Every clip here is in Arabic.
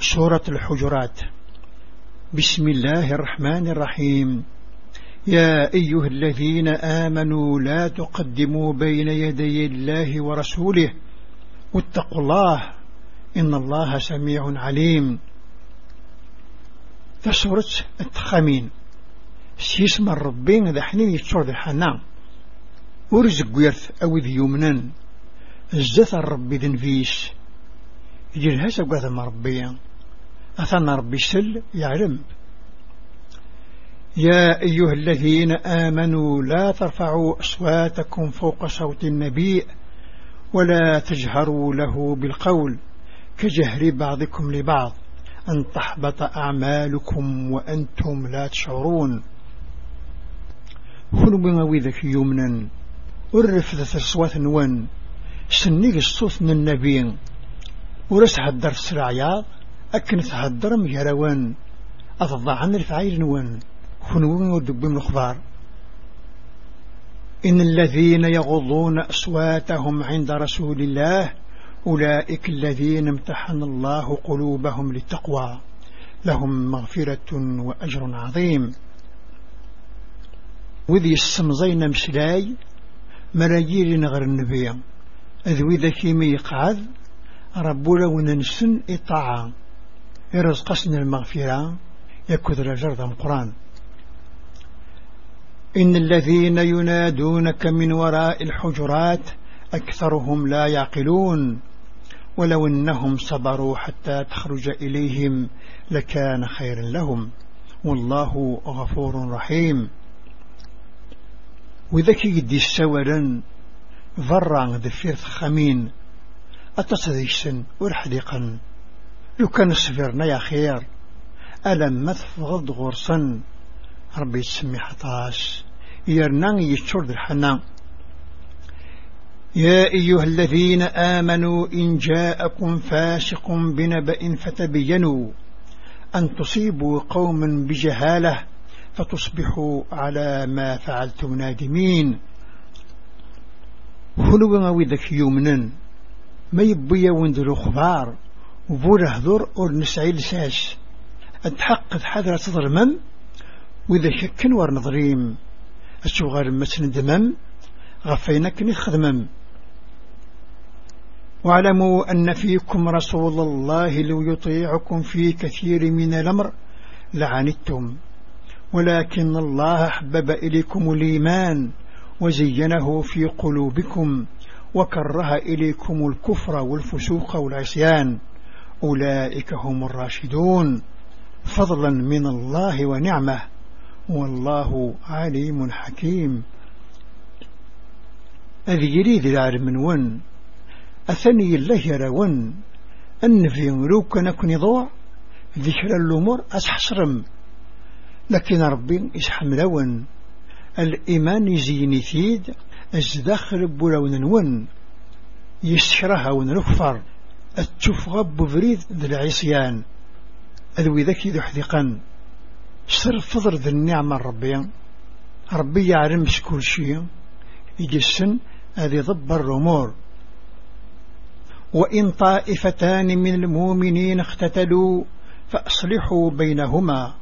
سورة الحجرات. بسم الله الرحمن الرحيم. يا أيها الذين آمنوا لا تقدموا بين يدي الله ورسوله. واتقوا الله. إن الله سميع عليم. تسورة التخامين سيسم الربين ذا حنين يتشور ذا حنا ورزق ويرث أو ذي يمنن الزث الرب ذن فيش يجير هسا قاث مربيا أثنى ربي سل يعلم يا أيها الذين آمنوا لا ترفعوا أصواتكم فوق صوت النبي ولا تجهروا له بالقول كجهر بعضكم لبعض أن تحبط أعمالكم وأنتم لا تشعرون. بما ذاك يمنا ورفضة الصوات نوان. سنيق الصوت من النبي. ورس هدر السرعياض أكن تهدر مجروان أتضع عن الفعيل نوان خنوون ودب من الخضار إن الذين يغضون أصواتهم عند رسول الله أولئك الذين امتحن الله قلوبهم للتقوى. لهم مغفرة وأجر عظيم. وذي السمزين مسلاي مراجير نغر النبي. أذوي ذكي ميقعد ربولا وننسن إطاعة يرزقسنا المغفرة يكذر جرد القرآن. إن الذين ينادونك من وراء الحجرات أكثرهم لا يعقلون. ولو أنهم صبروا حتى تخرج إليهم لكان خيرا لهم. والله غفور رحيم. وذكي قدي السورا ذرع ذفيرت خمين. أتصديشن ورحدقا لو كان صفرنا يا خير. ألم مثفغض غرصا ربي تسمي حطاس. يرنان يشور الحنان. يا أيها الذين آمنوا إن جاءكم فاسق بنبأ فتبينوا أن تصيبوا قوما بجهالة فتصبحوا على ما فعلتم نادمين. هلو وذك يومنا ما يبيا وندلو خبار. وبوره ذر أور نسعي لساس أتحقق حذرة ظلمم وإذا شكن ور نظريم الشغال متن دمم غفينك نخدمم واعلموا أن فيكم رسول الله لو يطيعكم في كثير من الأمر لعنتم. ولكن الله حبب إليكم الإيمان وزينه في قلوبكم وكره إليكم الكفر والفسوق والعصيان. أولئك هم الراشدون. فضلا من الله ونعمة. والله عليم حكيم. أذي يريد العالم ون. أثني الله يرون. أن في ملوك نكون ضوع. ذكر الأمور أسحصرم لكن ربي إسحملون الإيمان يزيني ثيد أزدخل بلون ون. يسشرها ونكفر التفغب بفريد ذي العصيان. أذوي ذكي ذو حذقا سر فضر ذي النعمة الربية ربي يعلم كل شيء. يجسن هذه ضب الأمور. وإن طائفتان من المؤمنين اختتلوا فأصلحوا بينهما.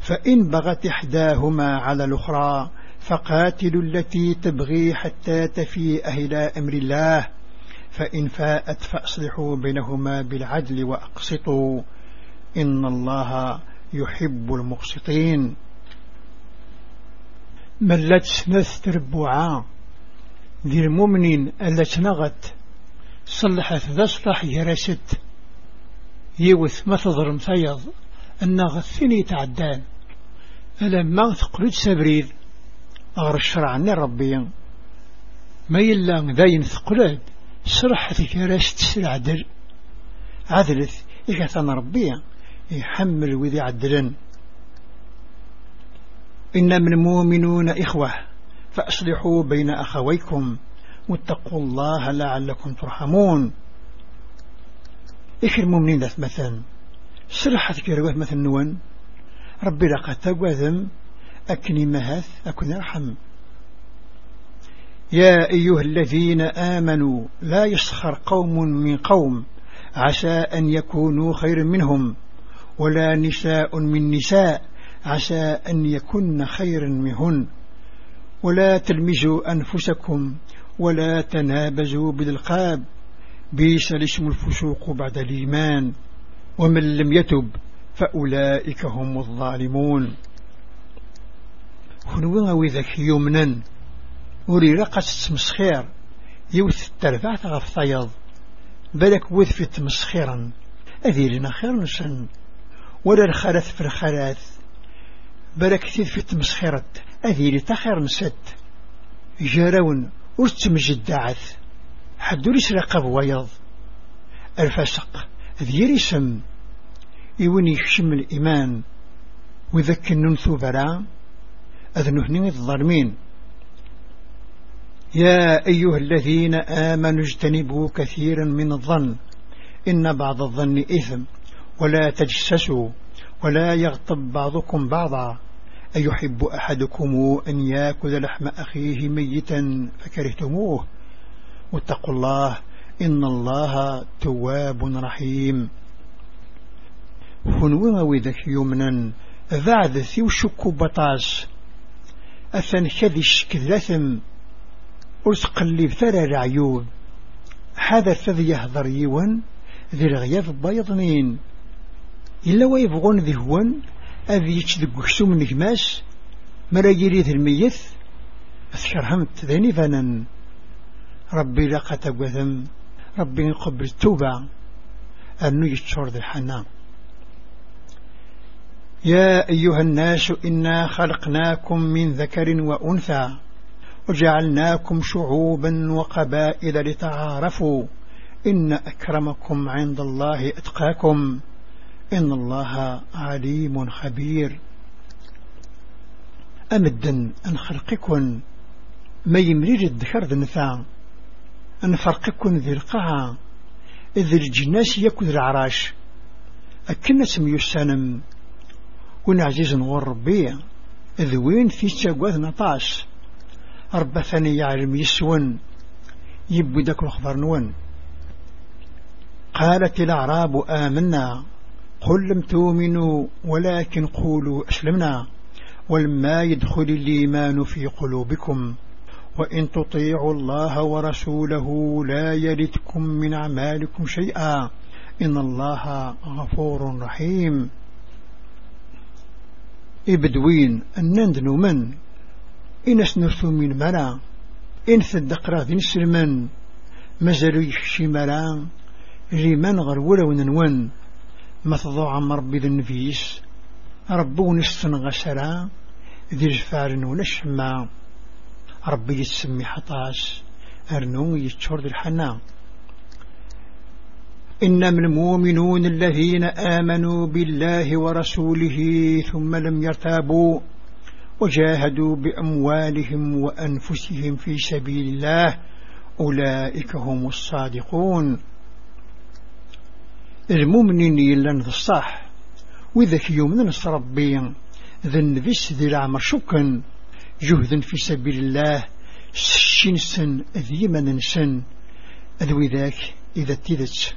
فإن بغت إحداهما على الأخرى فقاتلوا التي تبغي حتى تفيء إلى أمر الله. فإن فاءت فأصلحوا بينهما بالعدل وأقسطوا إن الله يحب المقسطين. ملت سنث تربعا ذي المؤمنين التي نغت صلحت ذا صلح يرست يوث ما تضرم ثيض أن غثني تعدان. ألما تقلد سبريد. أغر الشرع ربي. ما يلا ذاين ثقلد صرحت يرست سلعدل عدلت إكثان ربي يحمل وذي عدلا إنما المؤمنون إخوة فأصلحوا بين أخويكم. واتقوا الله لعلكم ترحمون. إيش المؤمنين ذات مثلا سرحت كروه مثل نوان ربي لقد تقوذم أكني مهث أكن أرحم. يا أيها الذين آمنوا لا يسخر قوم من قوم عسى أن يكونوا خير منهم ولا نساء من نساء عسى أن يكن خيرا منهن. ولا تلمزوا أنفسكم ولا تنابزوا بالقاب بيس الاسم الفسوق بعد الإيمان. ومن لم يتب فأولئك هم الظالمون. خنونا وذاك يمنا وري رقة تمسخير يوث التربعة غف طيض بلك وذ في تمسخيرا أذيرنا خير نسن ولا الخلث في الخلاث بلك كثير في تمسخيرة أذيري تخير نسد جارون ورتمجد دعث حدو لسرق بويض الفسق ذيري سم يوني يخشم الإيمان وذك الننثو برا أذنهن الظالمين يا أيها الذين آمنوا اجتنبوا كثيرا من الظن إن بعض الظن إثم ولا تجسسوا ولا يغطب بعضكم بعضا أيحب أحدكم أن يأكل لحم أخيه ميتا فكرهتموه واتقوا الله إن الله تواب رحيم فنوما وذك يمنا بعد ثيو شكو بطاس أثن كذش كذلثم أسقلب ثرى رعيوب هذا الذي يهضر يوان ذي الغياف بيضنين. إلا ويبغون ذهوان أذي يتشدق كسوم النجماس مرا يريد الميث أذكرهمت ذاني فنن ربي لقى تقوثم ربي قبل التوبة أنه يتشور ذي الحنان. يا أيها الناس إنا خلقناكم من ذكر وأنثى. وجعلناكم شعوبا وقبائل لتعارفوا إن أكرمكم عند الله أتقاكم إن الله عليم خبير. أمدا أن خلقكن ما يمرير الذكر ذنثا أن فرقكن ذي القاعة إذ الجناس يكون العراش أكن سمي السنم ونعزيز نغور ربي إذ وين في تشاقوث نطاش؟ ربا ثاني يعلم يسون يبو داك الخبر نون. قالت الأعراب آمنا قل لم تؤمنوا ولكن قولوا أسلمنا. ولما يدخل الإيمان في قلوبكم وإن تطيعوا الله ورسوله لا يلدكم من أعمالكم شيئا. إن الله غفور رحيم. إبدوين أنندنو من؟ إن سنرثو من مرا إن صدق راذين سلمان مازالو يخشي مرا لمن غير ولو ننون ما تضوع ربي ذي النفيس. ربون غسرا ذي الفار ونشما ربي يتسمي حطاس أرنو يتشور ذي الحنا. إنما المؤمنون الذين آمنوا بالله ورسوله ثم لم يرتابوا. وجاهدوا بأموالهم وأنفسهم في سبيل الله. أولئك هم الصادقون. المؤمنين يلان ذا الصح وإذا يوم نصر ربي ذا النفس ذي العمر شكا جهدا في سبيل الله. سن سن أذيما نسن أذوي ذاك إذا تذت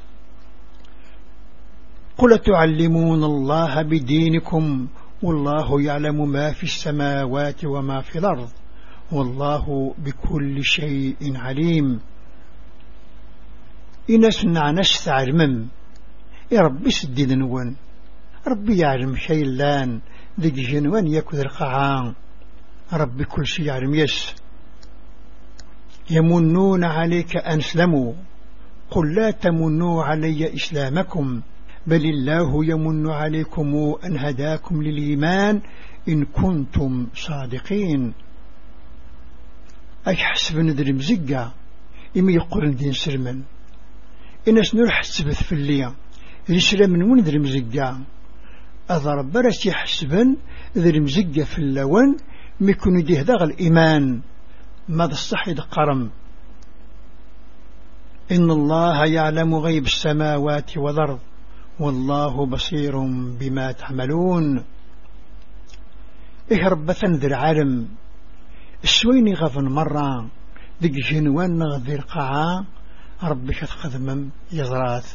قل تعلمون الله بدينكم والله يعلم ما في السماوات وما في الأرض. والله بكل شيء عليم. إن سنع نشتع المم يا ربي سديد نون. ربي يعلم شيء لأن. ذيك جنوان يكذ القعان. ربي كل شيء يعلم يس. يمنون عليك أن اسلموا. قل لا تمنوا علي إسلامكم. بل الله يمن عليكم أن هداكم للإيمان إن كنتم صادقين. أي حسب ندري مزقة إما يقول دين سلما إن سنور حسبت في الليا الإسلام من وين مزقة؟ أضرب برس يحسبا ذري مزقة في اللون ميكون يديه داغ الإيمان. ماذا الصحيد قرم؟ إن الله يعلم غيب السماوات والأرض. والله بصير بما تعملون. إيه رب ذي عالم السويني غفن مرة ذي جنوان غذي القاعة ربي كتخدمم يزرات